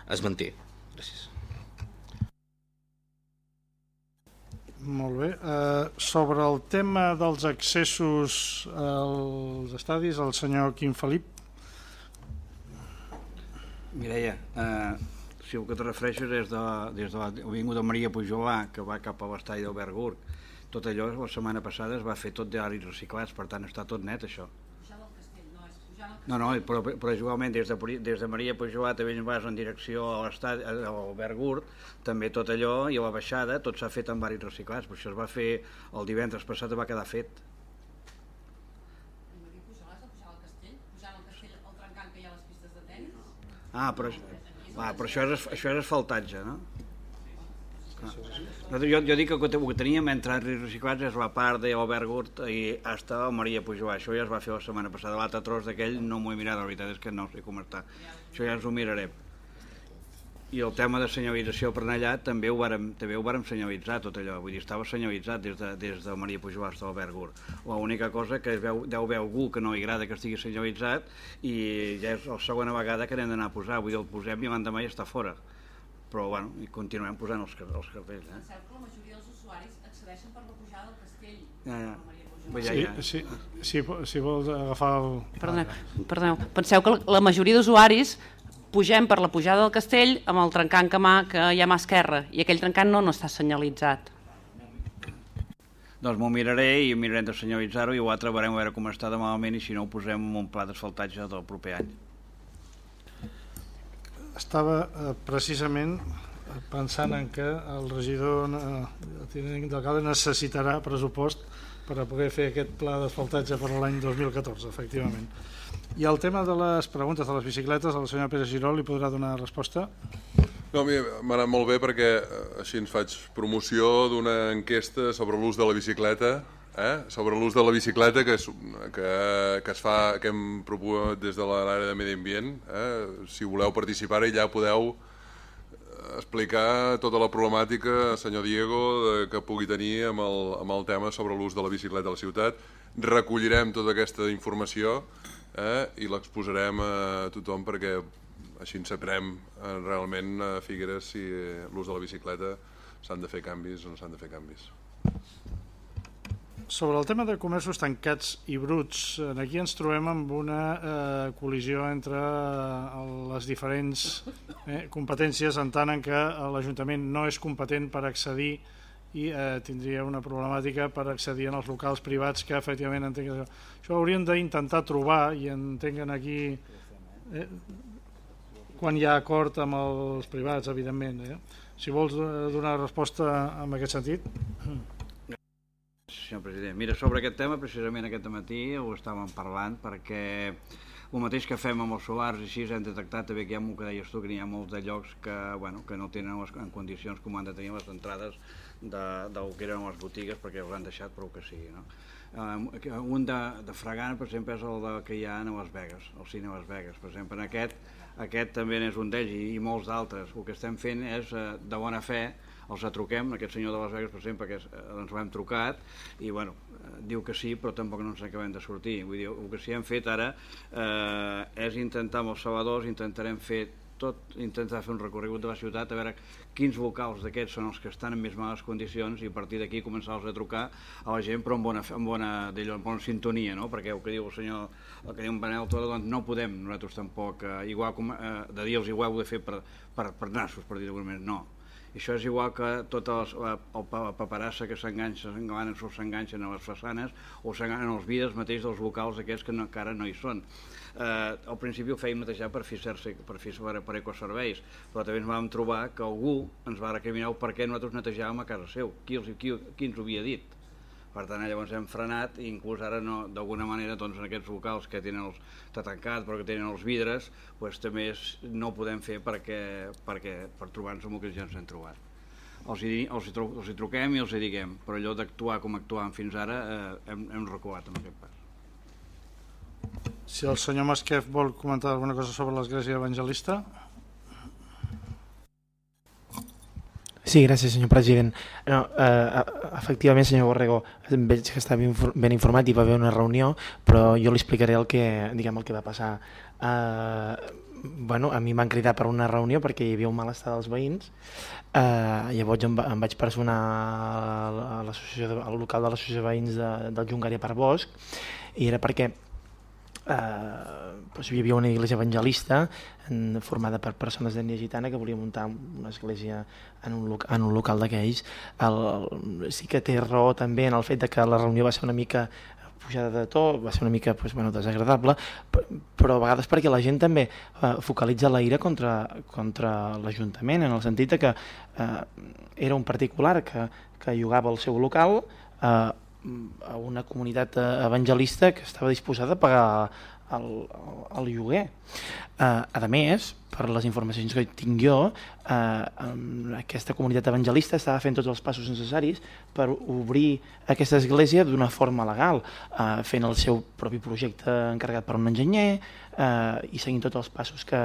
es manté. Gràcies. Molt bé. Uh, sobre el tema dels accessos als estadis, el senyor Quim Felip. Mireia, eh, si el que te refereixes és de, des de l'Avinguda Maria Pujolà, que va cap a l'estall d'Obergurg, tot allò la setmana passada es va fer tot d'àrids reciclats, per tant està tot net això. No, no, però, però igualment des de, des de Maria Pujolà també vas en direcció a l'estadi, a l'Obergurt, també tot allò i a la baixada tot s'ha fet amb àrids reciclats, però això es va fer el divendres passat va quedar fet. Ah, però, ah, però això, és, això és asfaltatge, no? Ah. Jo, jo dic que el que teníem entre els reciclats és la part de Obergurt i hasta el Maria Pujolà. Això ja es va fer la setmana passada. L'altre tros d'aquell no m'ho he mirat, la veritat és que no sé com està. Això ja ens ho mirarem. I el tema de senyalització per allà també ho vàrem, també ho vàrem senyalitzar tot allò, vull dir, estava senyalitzat des de, des de Maria Pujol fins al Bergur. L'única cosa que veu, deu veure algú que no li agrada que estigui senyalitzat i ja és la segona vegada que n'hem d'anar a posar, vull dir, el posem i l'endemà ja està fora. Però bueno, i continuem posant els, els cartells. Eh? Penseu que la majoria dels usuaris accedeixen per la pujada del castell. Ja, ja. Sí, sí, sí, si vols agafar el... Perdoneu, perdoneu. Penseu que la majoria d'usuaris pugem per la pujada del castell amb el trencant que, mà, que hi ha a mà esquerra i aquell trencant no, no està senyalitzat. Doncs m'ho miraré i mirarem de senyalitzar-ho i l'altre veurem a veure com està de malament i si no ho posem en un pla d'asfaltatge del proper any. Estava eh, precisament pensant en que el regidor eh, el tinent d'alcalde necessitarà pressupost per a poder fer aquest pla d'asfaltatge per l'any 2014, efectivament. I el tema de les preguntes de les bicicletes, el senyor Pere Girol li podrà donar resposta? No, a mi m'ha anat molt bé perquè eh, així ens faig promoció d'una enquesta sobre l'ús de la bicicleta, eh? sobre l'ús de la bicicleta que es, que, que es fa, que hem proposat des de l'àrea de medi ambient. Eh? Si voleu participar-hi ja podeu eh, explicar tota la problemàtica, senyor Diego, de, que pugui tenir amb el, amb el tema sobre l'ús de la bicicleta a la ciutat. Recollirem tota aquesta informació eh? i l'exposarem a tothom perquè així en sabrem eh, realment a Figueres si eh, l'ús de la bicicleta s'han de fer canvis o no s'han de fer canvis. Sobre el tema de comerços tancats i bruts, eh, aquí ens trobem amb una eh, col·lisió entre eh, les diferents eh, competències en tant en què l'Ajuntament no és competent per accedir i eh, tindria una problemàtica per accedir els locals privats que efectivament entenc això. Això hauríem d'intentar trobar i entenguen aquí eh, quan hi ha acord amb els privats, evidentment. Eh? Si vols eh, donar resposta en aquest sentit. Senyor president, mira, sobre aquest tema, precisament aquest matí ho estàvem parlant perquè el mateix que fem amb els solars i així hem detectat també que hi ha, que deies tu, que n'hi ha molts de llocs que, bueno, que no tenen les, en condicions com han de tenir les entrades de, del que eren les botigues perquè els han deixat prou que sigui. No? Uh, un de, de Fragant, per exemple, és el de, que hi ha a Las Vegas, el cine Las Vegas. Per exemple, en aquest, aquest també és un d'ells i, i molts d'altres. El que estem fent és, uh, de bona fe, els truquem, aquest senyor de Las Vegas, per exemple, que és, eh, ens ho hem trucat, i bueno, eh, diu que sí, però tampoc no ens acabem de sortir. Vull dir, el que sí hem fet ara eh, és intentar amb els salvadors, intentarem fer tot, intentar fer un recorregut de la ciutat a veure quins locals d'aquests són els que estan en més males condicions i a partir d'aquí començar-los a trucar a la gent però amb bona, amb bona, d'allò, amb bona sintonia, no? perquè el que diu el senyor, el que diu en Manel Toro, doncs no podem nosaltres tampoc, eh, igual com eh, de dir-los igual ho de fer per, per, per nassos, per dir d'alguna manera, no i això és igual que les, la, la paperassa que s'enganxa, s'enganen o s'enganxen a les façanes o s'enganen els vidres mateix dels locals aquests que no, encara no hi són. Eh, al principi ho fèiem netejar per fer, per fer per, per ecoserveis, però també ens vam trobar que algú ens va recriminar el per què nosaltres netejàvem a casa seu. Qui, els, qui, qui ens ho havia dit? Per tant, llavors hem frenat i inclús ara no, d'alguna manera doncs, en aquests locals que tenen els, està tancat però que tenen els vidres doncs, també és, no ho podem fer perquè, perquè per trobar-nos amb el que ja ens hem trobat. Els hi, els, hi, els hi truquem i els hi diguem, però allò d'actuar com actuàvem fins ara eh, hem, hem reculat en aquest pas. Si el senyor Masquef vol comentar alguna cosa sobre l'Església Evangelista... Sí, gràcies, senyor president. No, eh, efectivament, senyor Borrego, veig que està ben, informat i va haver una reunió, però jo li explicaré el que, diguem, el que va passar. Eh, bueno, a mi em van cridar per una reunió perquè hi havia un malestar dels veïns. Eh, llavors em, va, em vaig personar a l'associació al local de l'associació de veïns de, del Jungaria per Bosch i era perquè eh, doncs hi havia una església evangelista en, formada per persones d'ètnia gitana que volia muntar una església en un, en un local d'aquells. Sí que té raó també en el fet de que la reunió va ser una mica pujada de to, va ser una mica pues, bueno, desagradable, però a vegades perquè la gent també eh, focalitza la ira contra, contra l'Ajuntament, en el sentit que eh, era un particular que, que llogava el seu local eh, a una comunitat evangelista que estava disposada a pagar el, el lloguer. Eh, a més, per les informacions que tinc jo, eh, aquesta comunitat evangelista estava fent tots els passos necessaris per obrir aquesta església d'una forma legal, eh, fent el seu propi projecte encarregat per un enginyer eh, i seguint tots els passos que,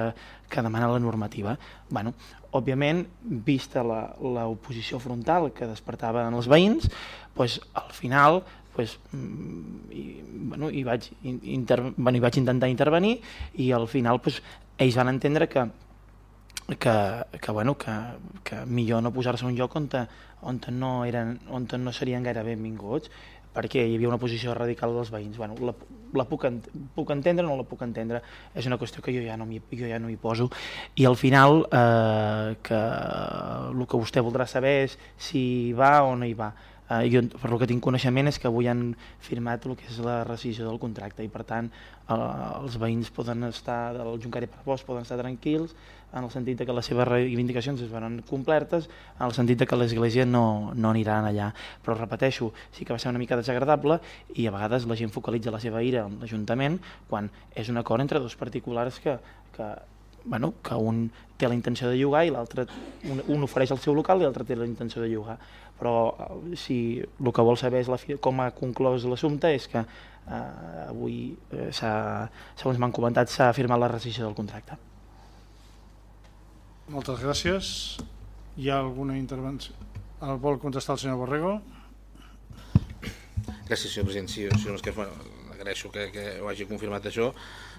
que demana la normativa. Bueno, òbviament, vista l'oposició frontal que despertava en els veïns, doncs, al final pues, mm, i, bueno, i, vaig, inter, bueno, i vaig intentar intervenir i al final pues, ells van entendre que, que, que, bueno, que, que millor no posar-se un lloc on, te, on, te no eren, on te no serien gaire benvinguts perquè hi havia una posició radical dels veïns. Bueno, la, la puc, ent puc entendre o no la puc entendre, és una qüestió que jo ja no m'hi ja no poso. I al final, eh, que el que vostè voldrà saber és si va o no hi va. Eh, jo, per el que tinc coneixement és que avui han firmat el que és la rescisió del contracte i per tant eh, els veïns poden estar del Juncari per Bosch poden estar tranquils en el sentit que les seves reivindicacions es veuen complertes en el sentit que l'església no, no anirà allà. Però repeteixo, sí que va ser una mica desagradable i a vegades la gent focalitza la seva ira en l'Ajuntament quan és un acord entre dos particulars que, que bueno, que un té la intenció de llogar i l'altre un, un ofereix el seu local i l'altre té la intenció de llogar però eh, si el que vol saber és la, com ha conclòs l'assumpte és que eh, avui, eh, segons m'han comentat, s'ha firmat la rescisió del contracte. Moltes gràcies. Hi ha alguna intervenció? El vol contestar el senyor Borrego? Gràcies, senyor president. Sí, és que, bueno, agraeixo que, que ho hagi confirmat això.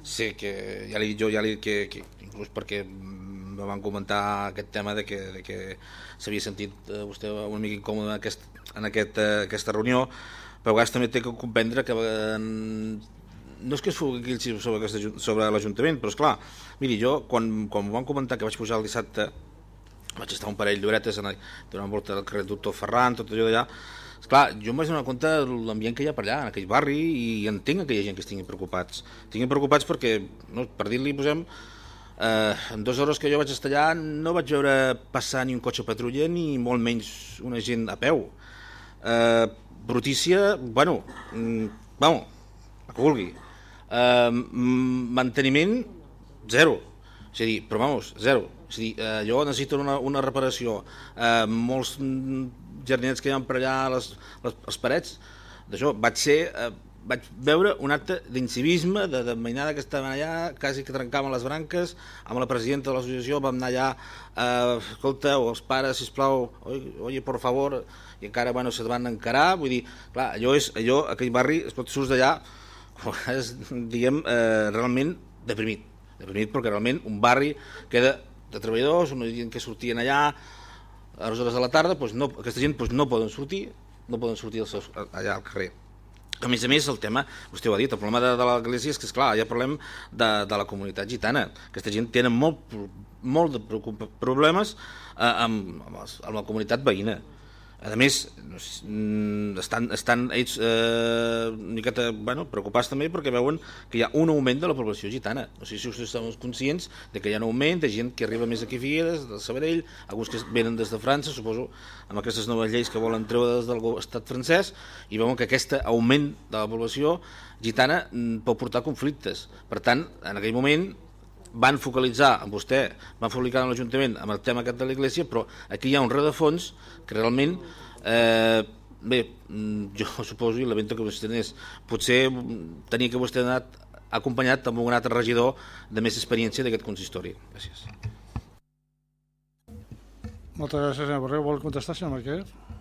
Sé que ja li, jo ja li, que, que inclús perquè me van comentar aquest tema de que, de que s'havia sentit eh, vostè una mica incòmode en, aquest, en aquest, eh, aquesta reunió, però a també té que comprendre que eh, no és que es fogui sobre, aquesta, sobre l'Ajuntament, però és clar, miri, jo quan, quan m'ho van comentar que vaig pujar el dissabte, vaig estar un parell d'horetes durant volta del carrer Doctor Ferran, tot allò d'allà, Clar, jo em vaig donar compte de l'ambient que hi ha per allà, en aquell barri, i entenc que hi ha gent que estigui preocupats. Estigui preocupats perquè, no, per dir-li, posem, Eh, en dues hores que jo vaig estar allà no vaig veure passar ni un cotxe patrulla ni molt menys una gent a peu. Eh, brutícia, bueno, mm, vamos, el que vulgui. Eh, manteniment, zero. És a dir, però vamos, zero. És a dir, eh, jo necessito una, una reparació. Eh, molts jardinets que hi ha per allà les, les, les parets, d'això, vaig ser... Eh, vaig veure un acte d'incivisme, de, de mainada que estaven allà, quasi que trencaven les branques, amb la presidenta de l'associació vam anar allà, eh, escolta, o els pares, sisplau, oi, oi, por favor, i encara, bueno, se't van encarar, vull dir, clar, allò és, allò, aquell barri, es pot surts d'allà, és, diguem, eh, realment deprimit, deprimit perquè realment un barri queda de treballadors, una gent que sortien allà a les hores de la tarda, doncs no, aquesta gent doncs no poden sortir, no poden sortir seus, allà al carrer. A més a més, el tema, vostè ho ha dit, el problema de, de l'Església és que, és clar, ja parlem de, de la comunitat gitana. Aquesta gent tenen molt, molt de problemes eh, amb, amb, els, amb la comunitat veïna. A més, mm, estan, estan ells eh, una miqueta bueno, preocupats també perquè veuen que hi ha un augment de la població gitana. No sé si us estem conscients de que hi ha un augment de gent que arriba més aquí a Figueres, de Sabadell, alguns que venen des de França, suposo, amb aquestes noves lleis que volen treure des del estat francès, i veuen que aquest augment de la població gitana mm, pot portar conflictes. Per tant, en aquell moment van focalitzar amb vostè, van focalitzar amb l'Ajuntament amb el tema aquest de l'Església, però aquí hi ha un redefons que realment, eh, bé, mm, jo [laughs] suposo, i lamento que vostè tenés, potser tenia que vostè anat acompanyat amb un altre regidor de més experiència d'aquest consistori. Gràcies. Moltes gràcies, senyor Borrell. Vol contestar, senyor Marquès?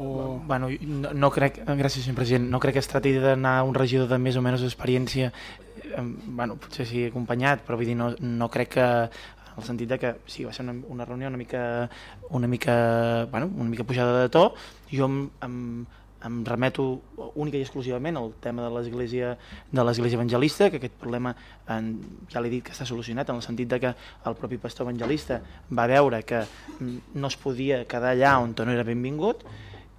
O... Bueno, no, no crec, gràcies senyor president, no crec que es tracti d'anar un regidor de més o menys experiència bueno, potser sí acompanyat, però vull dir, no, no crec que en el sentit de que sí, va ser una, una reunió una mica, una mica, bueno, una mica pujada de to, jo em, em, em remeto única i exclusivament al tema de l'església de l'església evangelista, que aquest problema en, ja l'he dit que està solucionat en el sentit de que el propi pastor evangelista va veure que no es podia quedar allà on no era benvingut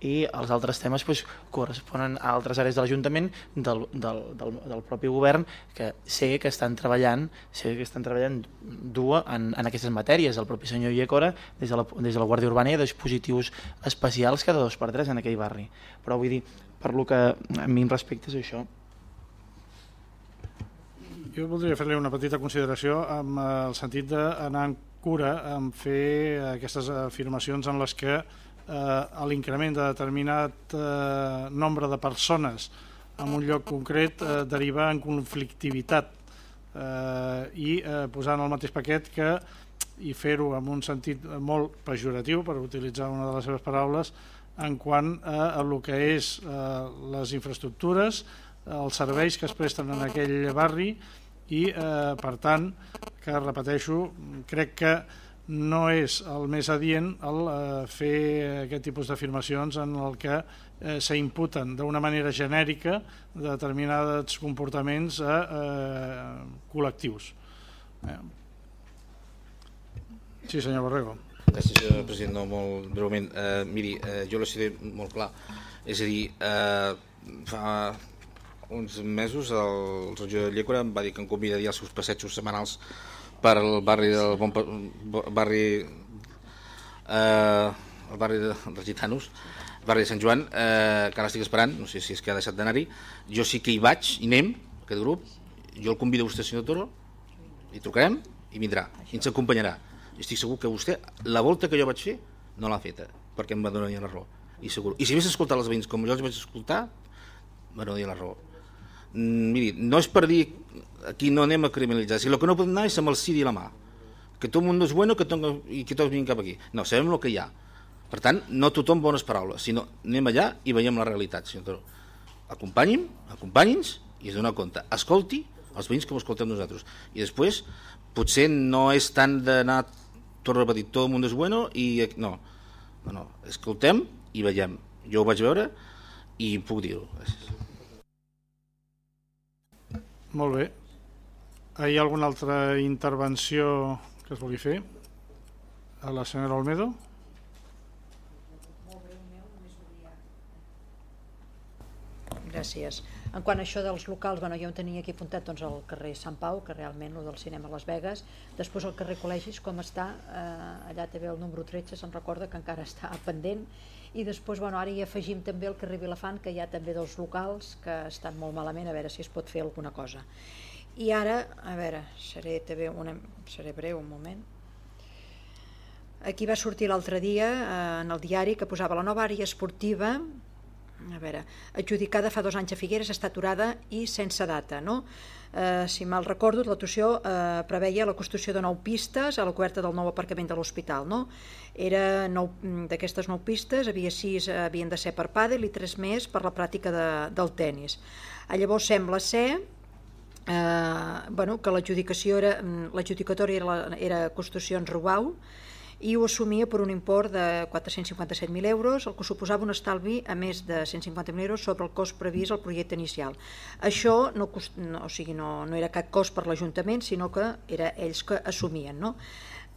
i els altres temes pues, corresponen a altres àrees de l'Ajuntament del, del, del, del propi govern que sé que estan treballant sé que estan treballant dur en, en aquestes matèries, el propi senyor Iecora des de la, des de la Guàrdia Urbana hi ha dispositius especials cada dos per tres en aquell barri. Però vull dir, per lo que a mi em respecta és això. Jo voldria fer-li una petita consideració amb el sentit d'anar en cura en fer aquestes afirmacions en les que eh, l'increment de determinat eh, nombre de persones en un lloc concret eh, deriva en conflictivitat. Eh, i eh, posar en el mateix paquet que i fer-ho amb un sentit molt pejoratiu, per utilitzar una de les seves paraules, en quant a, a el que és eh, les infraestructures, els serveis que es presten en aquell barri i, eh, per tant, que repeteixo, crec que no és el més adient el eh, fer aquest tipus d'afirmacions en el que eh, s'imputen d'una manera genèrica determinats comportaments a eh, col·lectius. Eh. Sí, senyor Borrego. Gràcies, president. No, molt breument. Eh, miri, eh, jo sigut molt clar. És a dir, eh, fa uns mesos el regidor de Llécora em va dir que em convidaria als seus passejos setmanals per al barri del bon, barri eh, el barri de, dels gitanos el barri de Sant Joan eh, que ara estic esperant, no sé si és que ha deixat d'anar-hi. Jo sí que hi vaig, i anem aquest grup, jo el convido a vostè senyor Toro i trucarem i vindrà i ens acompanyarà. I estic segur que vostè, la volta que jo vaig fer no l'ha feta, perquè em va donar la raó i, segur. I si hagués escoltat els veïns com jo els vaig escoltar donar la raó miri, no és per dir aquí no anem a criminalitzar, si el que no podem anar és amb el cidi a la mà, que tot el món és bueno que tonga, i que tots vinguin cap aquí. No, sabem el que hi ha. Per tant, no tothom bones paraules, sinó anem allà i veiem la realitat. Senyor Acompanyi'm, acompanyi'ns i es dona compte. Escolti els veïns ho escoltem nosaltres. I després, potser no és tant d'anar, torno a repetir, tot el món és bueno i... No, no, no. escoltem i veiem. Jo ho vaig veure i puc dir-ho. Molt bé. Hi ha alguna altra intervenció que es vulgui fer? A la senyora Olmedo? Gràcies. En quant a això dels locals, bueno, jo en tenia aquí apuntat doncs, el carrer Sant Pau, que realment el del cinema a Las Vegas, després el carrer Col·legis, com està, eh, allà també el número 13, se'n recorda que encara està pendent, i després bueno, ara hi afegim també el carrer Vilafant que hi ha també dos locals que estan molt malament a veure si es pot fer alguna cosa i ara, a veure seré, també una, seré breu un moment aquí va sortir l'altre dia eh, en el diari que posava la nova àrea esportiva a veure, adjudicada fa dos anys a Figueres està aturada i sense data no? Eh, si mal recordo, l'autoció eh, preveia la construcció de nou pistes a la coberta del nou aparcament de l'hospital. No? Era nou, mm, d'aquestes nou pistes, havia sis eh, havien de ser per pàdel i tres més per la pràctica de, del tennis. A llavors sembla ser eh, bueno, que l'adjudicació era, mm, l'adjudicatòria era, era Construccions Rubau, i ho assumia per un import de 457.000 euros, el que suposava un estalvi a més de 150.000 euros sobre el cost previst al projecte inicial. Això no, cost, no, o sigui, no, no era cap cost per l'Ajuntament, sinó que era ells que assumien. No?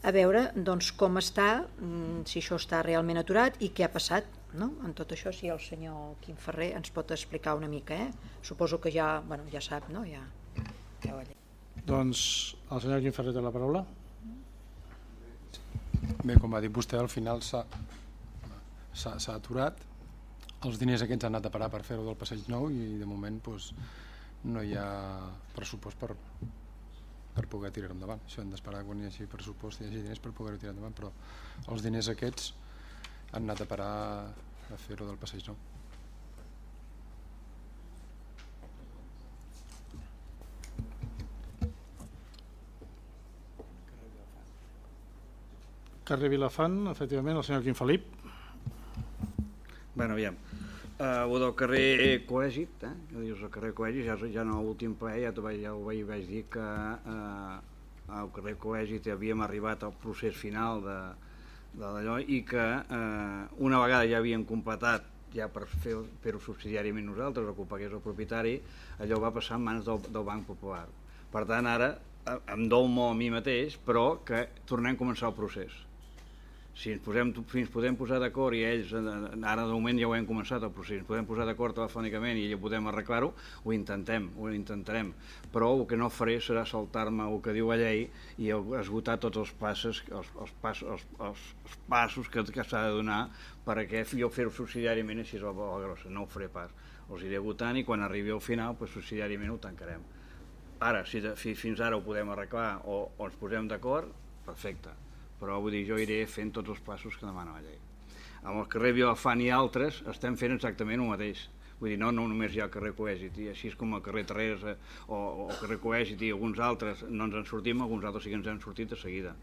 A veure doncs, com està, mm, si això està realment aturat i què ha passat. No? En tot això, si el senyor Quim Ferrer ens pot explicar una mica. Eh? Suposo que ja, bueno, ja sap, no? ja, ja ho Doncs el senyor Quim Ferrer té la paraula. Bé, com va dir vostè, al final s'ha aturat. Els diners aquests han anat a parar per fer-ho del passeig nou i de moment doncs, no hi ha pressupost per, per poder tirar endavant. Això hem d'esperar quan hi hagi pressupost i hi hagi diners per poder-ho tirar endavant, però els diners aquests han anat a parar a fer-ho del passeig nou. Carrer Vilafant, efectivament, el senyor Quim Felip. Bueno, aviam. Uh, o del carrer Coègit, eh? que dius el carrer Coègit, ja, ja no l'últim ple ja, vaig, ja ho vaig, vaig dir que uh, al carrer Coègit havíem arribat al procés final de, de d'allò i que uh, una vegada ja havíem completat ja per fer-ho fer subsidiàriament nosaltres o que ho pagués el propietari, allò va passar en mans del, del Banc Popular. Per tant, ara em dol molt a mi mateix, però que tornem a començar el procés si ens, posem, si ens podem posar d'acord i ells, ara de moment ja ho hem començat el procés, ens podem posar d'acord telefònicament i ja podem arreglar-ho, ho intentem, ho intentarem, però el que no faré serà saltar-me el que diu la llei i esgotar tots els passos, els, els, pas, els, els, els passos que, que s'ha de donar perquè jo fer-ho subsidiàriament així és la bola grossa, no ho faré pas. Els iré votant i quan arribi al final, pues, subsidiàriament ho tancarem. ara, si, si fins ara ho podem arreglar o, o ens posem d'acord, perfecte. Però vull dir, jo iré fent tots els passos que demana la llei. Amb el carrer Vilafant i altres estem fent exactament el mateix. Vull dir, no, no només hi ha el carrer Coèsit, i així és com el carrer Teresa o, o el carrer Coèsit i alguns altres no ens en sortim, alguns altres sí que ens han sortit de seguida.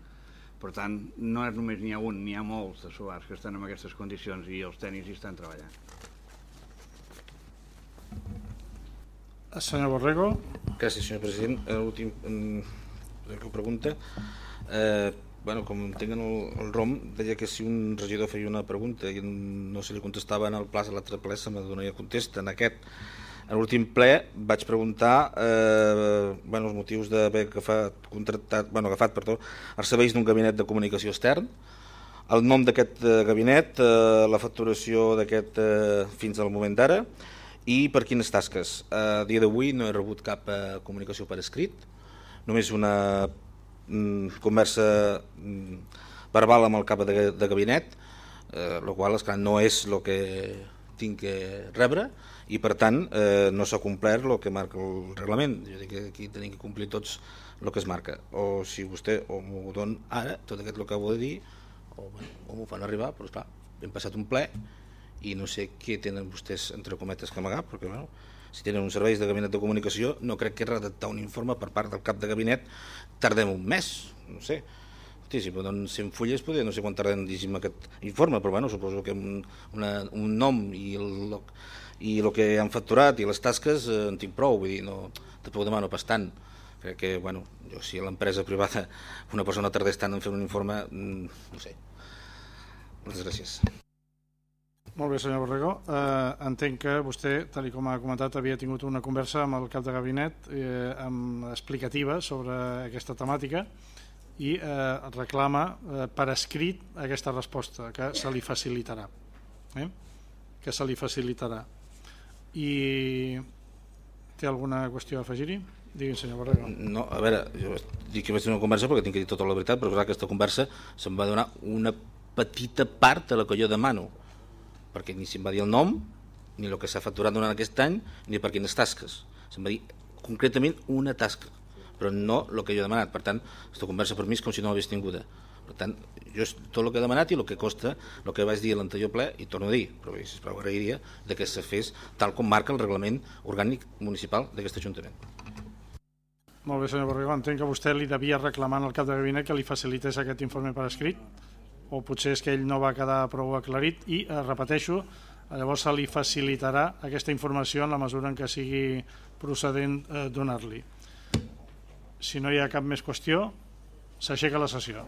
Per tant, no és només n'hi ha un, n'hi ha molts de solars que estan en aquestes condicions i els tècnics hi estan treballant. Senyor Borrego. Gràcies, senyor president. L'últim pregunta. Eh, bueno, com tenen el, el ROM, deia que si un regidor feia una pregunta i no se li contestava en el pla de l'altre ple, se m'adonaria contesta. En aquest, en l'últim ple, vaig preguntar eh, bueno, els motius d'haver agafat, contractat, bueno, agafat perdó, els serveis d'un gabinet de comunicació extern, el nom d'aquest eh, gabinet, eh, la facturació d'aquest eh, fins al moment d'ara i per quines tasques. A dia d'avui no he rebut cap eh, comunicació per escrit, només una conversa mm, verbal amb el cap de, de gabinet, eh, el qual esclar, no és el que tinc que rebre i per tant eh, no s'ha complert el que marca el reglament. Jo dic que aquí tenim que complir tots el que es marca. O si vostè o m'ho don ara, tot aquest el que acabo de dir, o, bueno, o m'ho fan arribar, però esclar, hem passat un ple i no sé què tenen vostès entre cometes que amagar, perquè bueno, si tenen uns serveis de gabinet de comunicació no crec que redactar un informe per part del cap de gabinet tardem un mes, no sé. Hosti, si poden 100 fulles, podria, no sé quan tardem llegim aquest informe, però bueno, suposo que un, una, un nom i el, i el que han facturat i les tasques eh, en tinc prou, vull dir, no, tampoc demano pas tant. Crec que, bueno, jo si a l'empresa privada una persona tardés tant en fer un informe, mm, no sé. Moltes gràcies. Molt bé, senyor Borrego. Eh, entenc que vostè, tal com ha comentat, havia tingut una conversa amb el cap de gabinet eh, amb explicativa sobre aquesta temàtica i eh, reclama eh, per escrit aquesta resposta, que se li facilitarà. Eh? Que se li facilitarà. I té alguna qüestió a afegir-hi? Digui'm, senyor Borrego. No, a veure, jo dic que vaig una conversa perquè tinc que dir tota la veritat, però clar, aquesta conversa se'm va donar una petita part de la que jo demano perquè ni se'm va dir el nom, ni el que s'ha facturat durant aquest any, ni per quines tasques. Se'm va dir concretament una tasca, però no el que jo he demanat. Per tant, aquesta conversa per mi és com si no l'hagués tinguda. Per tant, jo tot el que he demanat i el que costa, el que vaig dir a l'anterior ple, i torno a dir, però sisplau, agrairia que se fes tal com marca el reglament orgànic municipal d'aquest Ajuntament. Molt bé, senyor Borrego. Entenc que vostè li devia reclamar al cap de gabinet que li facilités aquest informe per escrit o potser és que ell no va quedar prou aclarit i, eh, repeteixo, llavors se li facilitarà aquesta informació en la mesura en què sigui procedent eh, donar-li. Si no hi ha cap més qüestió, s'aixeca la sessió.